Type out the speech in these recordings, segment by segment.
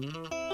Música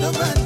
nobody.